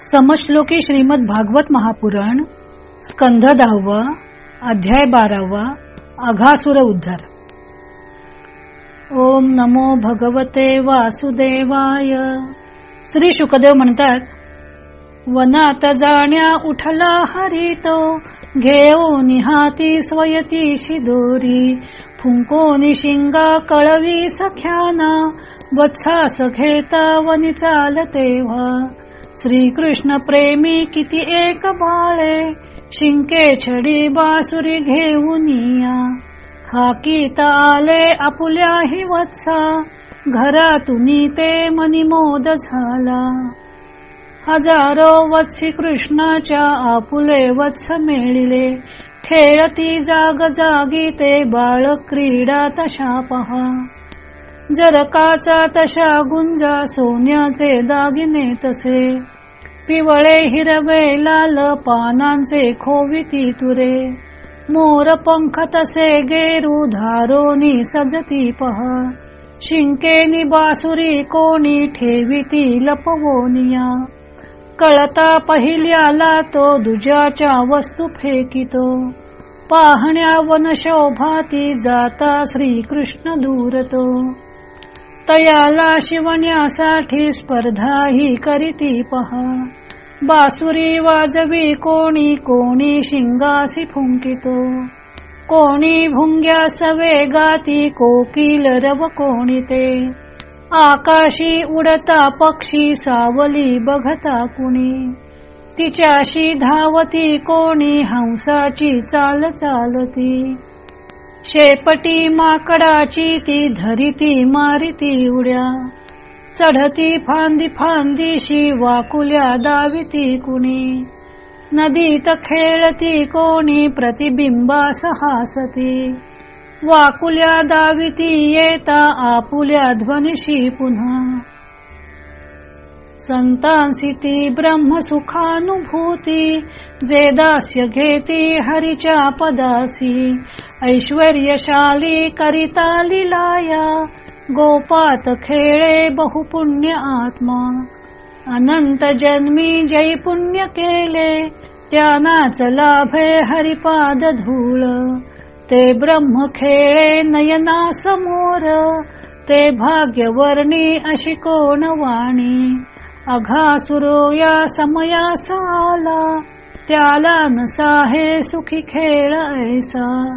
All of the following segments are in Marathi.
समश्लोकी श्रीमद भागवत महापुराण स्कंध दहावा अध्याय बारावा अघासुर उद्धार. ओम नमो भगवते वासुदेवाय. श्री शुकदेव म्हणतात वनात जाण्या उठला हरितो घेऊ निहाती स्वयती दोरी फुंकोनी शिंगा कळवी सख्याना वत्सास घेता वनी चाल तेव्हा श्रीकृष्ण प्रेमी किती एक बाळे. शिंके छडी बासुरी घेऊन या. हाकीत आले आपुल्याही वत्सा. घरातून ते मनिमोद झाला. हजारो वत्सी कृष्णाच्या आपुले वत्स मेळिले. खेळती जाग जागी ते बाळ क्रीडा तशा पहा. जरकाचा तशा गुंजा सोन्याचे दागिने तसे. पिवळे हिरवे लाल पानांचे खोविती तुरे. मोर पंख तसे गेरू धारोनी सजती पहा. शिंकेनी बासुरी कोणी ठेविती लपवोनिया. कळता पहिल्याला तो दुजाच्या वस्तू फेकितो. पाहण्या वन शोभाती जाता श्रीकृष्ण दूरतो. तयाला शिवण्यासाठी स्पर्धा ही करीती पहा. बासुरी वाजवी कोणी कोणी शिंगासी फुंकितो. कोणी भुंग्यास वेगाती कोकिल रव कोणी ते. आकाशी उडता पक्षी सावली बघता कुणी. तिच्याशी धावती कोणी हंसाची चाल चालती. शेपटी माकडाची ती धरिती मारिती उड्या. चढती फांदी फांदीशी वाकुल्या दाविती कुणी. नदीत खेळती कोणी प्रतिबिंबास हासती वाकुल्या दाविती येता आपुल्या ध्वनिशी पुन्हा. संतांसी ती ब्रह्मसुखानुभूती जे दास्य घेती हरिच्या पदासी. ऐश्वर्यशाली करिता लिलाया गोपात खेळे बहुपुण्य आत्मा. अनंत जन्मी जय पुण्य केले त्यानाच लाभे हरिपाद धूळ. ते ब्रह्म खेळे नयना समोर ते भाग्यवर्णी अशी कोण वाणी. अघासुरो या समयास आला त्याला नसा हे सुखी खेळ ऐसा.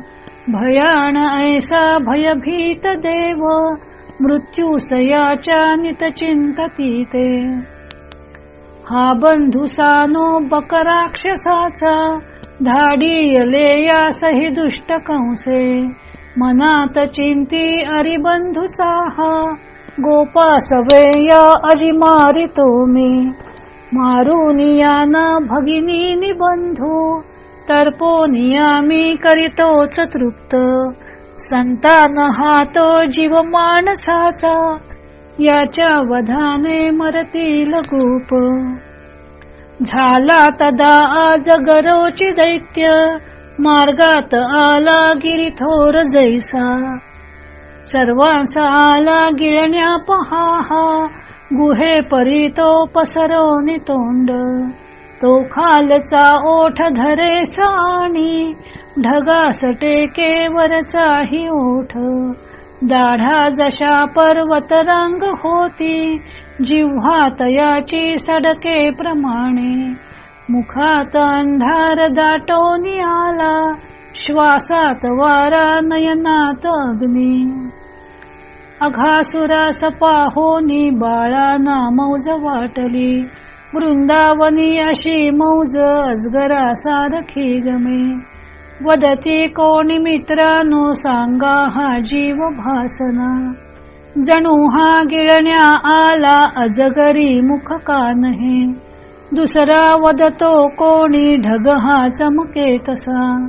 भयान ऐसा भयभीत देव मृत्यू सयाच्या नित चिंतती ते हा बंधुसानो बकराक्षसाचा धाडीयले या सही दुष्ट कंसे. मनात चिंती अरिबंधूचा हा गोपासवेय अजी मारितो मी मारुनियाना भगिनी निबंधू तर्पोनिया मी करीतोच तृप्त. संतान हा तो जीव माणसाचा याच्या वधाने मरतील गोप. झाला तदा आज गरोची दैत्य मार्गात आला गिरी थोर जैसा. सर्वांचा आला गिळण्या पहा गुहे परी तो पसरवणी तोंड. तो खालचा ओठ धरे साणी ढगास टेके वरचाही ओठ. दाढा जशा पर्वत रंग होती जिव्हा तयाची सडके प्रमाणे. मुखात अंधार दाटोनी आला श्वासात वारा नयनात अग्नी. अघासुरास पाहोनी बाळा मौज वाटली वृंदावनी अशी मौज अजगरा सारखी गमे. वदती कोणी मित्रानो सांगा हा जीव भासना जणू हा गिळण्या आला अजगरी मुख कानहे दुसरा वदतो कोणी ढग हा चमके तसा.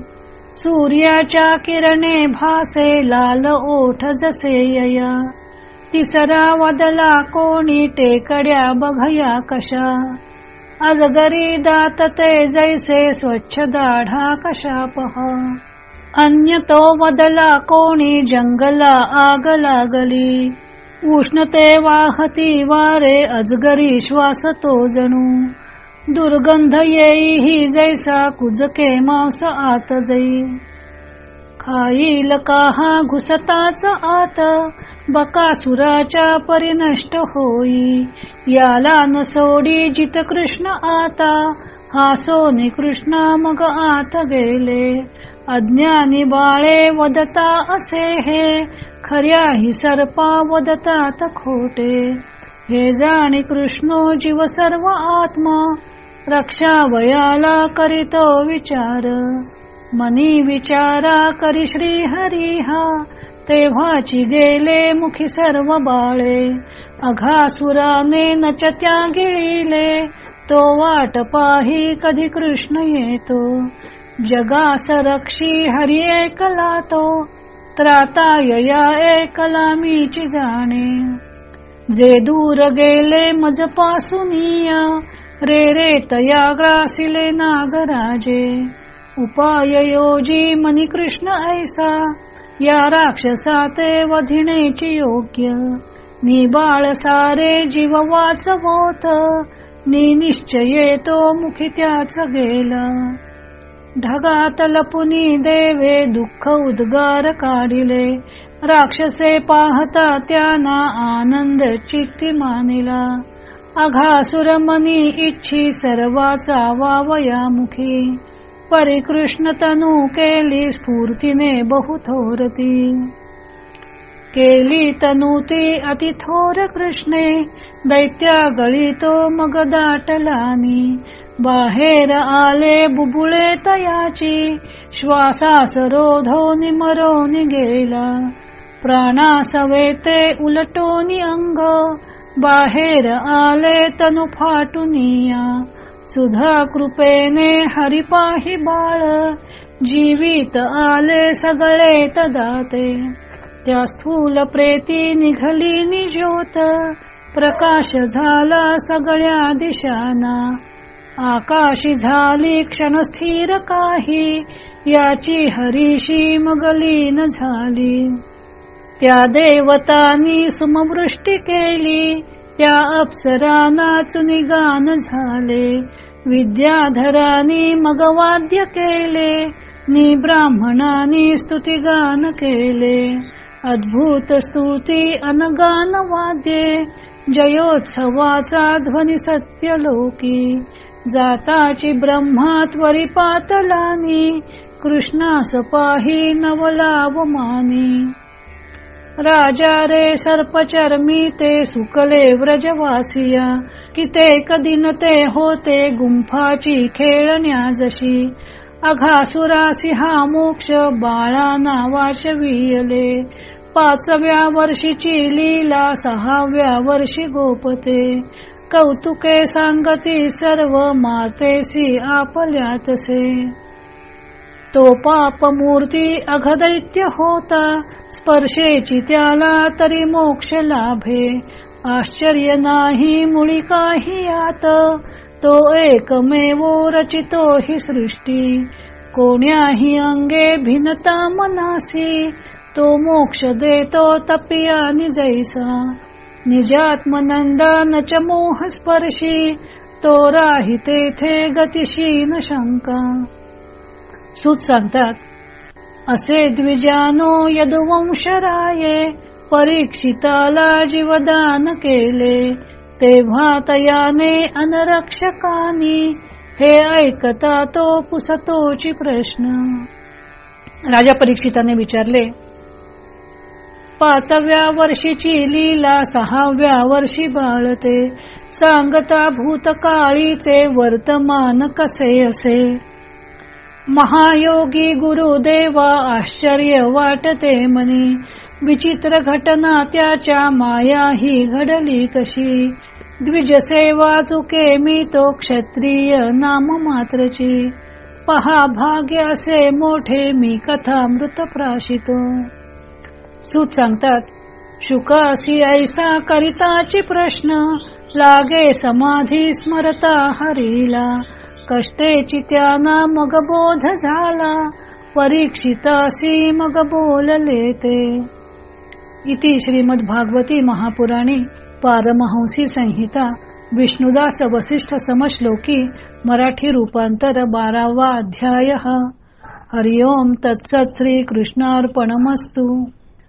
सूर्याच्या किरणे भासे लाल ओठ जसे यया. तिसरा वदला कोणी टेकड्या बघया कशा? अजगरी दात ते जैसे स्वच्छ दाढा कशा पहा? अन्य तो वदला कोणी जंगला आग लागली. उष्णते वाहती वारे अजगरी श्वास तो जणू. दुर्गंध येई ही जैसा कुजके मांस आत जाई. खाईल काहा घुसताच आत. बकासुराच्या परिनष्ट होई. याला न सोडी जित कृष्ण आता. हा सोनी कृष्ण मग आत गेले. अज्ञानी बाळे वदता असे हे. खऱ्या हि सर्पा वदतात खोटे. हे जाणी कृष्णो जीव सर्व आत्मा. रक्षा वयाला करीतो विचार. मनी विचारा करी श्री हरिहा तेव्हाची गेले मुखी सर्व बाळे. अघासुराने नचत्या गिळीले. तो वाट पाही कधी कृष्ण येतो. जगा सरक्षी हरी ऐकला तो. त्राता यया एकला मीची जाणे. जे दूर गेले मजपासून रे रे तया ग्रासिले नागराजे. उपाययोजी मनी कृष्ण ऐसा. या राक्षसा ते वधिणेची योग्य. मी बाळ सारे जीव वाचवोत. नि निश्चये तो मुखी त्याच गेला. ढगात लपुनी देवे दुःख उद्गार काढिले. राक्षसे पाहता त्यांना आनंद चित्ती मानिला. अघासुर मनी इच्छी सर्वाचा वावया मुखी. परिकृष्ण तनु केली स्फूर्तीने बहुथोरती। केली तनुती अति थोर कृष्णे दैत्या गळीतो मग दाटलानी बाहेर आले बुबुळे तयाची श्वासास रोधोनी मरोनी गेला। प्राणासवेते उलटोनी अंग बाहेर आले तनु फाटुनिया सुधा कृपेने हरिपाही बाळ. जीवित आले सगळे तदाते. त्या स्थूल प्रेती निघली निज्योत प्रकाश झाला सगळ्या दिशाना. आकाशी झाली क्षणस्थिर काही. याची हरीशी मगलीन झाली. त्या देवतांनी सुमवृष्टी केली. त्या अप्सरानाच निगान झाले. विद्याधरानी मग वाद्य केले. नि ब्राह्मणांनी स्तुतिगान केले. अद्भुत स्तुती अनगान वाद्ये. जयोत्सवाचा ध्वनी सत्यलोकी. जाताची ब्रह्मा त्वरी पातलानी. कृष्णास पाही नवलावमानी. राजा रे सर्पचर्मी ते सुकले व्रजवासिया. किते दिन ते होते गुंफाची खेळण्या जशी अघासुरासिहा मोक्ष बाळा नावाच वियले. पाचव्या वर्षीची लीला सहाव्या वर्षी गोपते. कौतुके सांगती सर्व मातेसी आपल्यातसे. तो पाप मूर्ती अघदैत्य होता. स्पर्शेची त्याला तरी मोक्ष लाभे. आश्चर्य नाही मुळी काही आत. तो एकमेवो रचितो हि सृष्टी. कोण्याही अंगे भिन्नता मनासी. तो मोक्ष देतो तपिया निजैसा. निजात्मनंद नच मोह स्पर्शी. तो राही तेथे गतिशीन शंका. सूत सांगतात असे द्विजानो यदुवंशराये परीक्षिताला जीवदान केले तेव्हा तयाने अनरक्षकानी हे ऐकता तो पुसतोची प्रश्न. राजा परीक्षिताने विचारले पाचव्या वर्षीची लीला सहाव्या वर्षी बाळते सांगता भूतकाळीचे वर्तमान कसे असे? महायोगी गुरुदेवा आश्चर्य वाटते मनी विचित्र घटना त्याच्या माया ही घडली कशी? द्विजसेवा चुके मी तो क्षत्रिय नाम मात्रची. पहा भाग्य असे मोठे मी कथा मृत प्राशितो. सूत सांगतात शुकासी ऐसा करिताची प्रश्न लागे समाधी स्मरता हरीला. कष्टेची त्यांना मग बोध झाला. परीक्षितासी मग बोलले ते. इति श्रीमद भागवती महापुराणी पारमहंसी संहिता. विष्णुदास वसिष्ठ समश्लोकी. मराठी रूपांतर बारावा अध्याय. हरिओम तत्सत श्री कृष्णार्पणमस्तू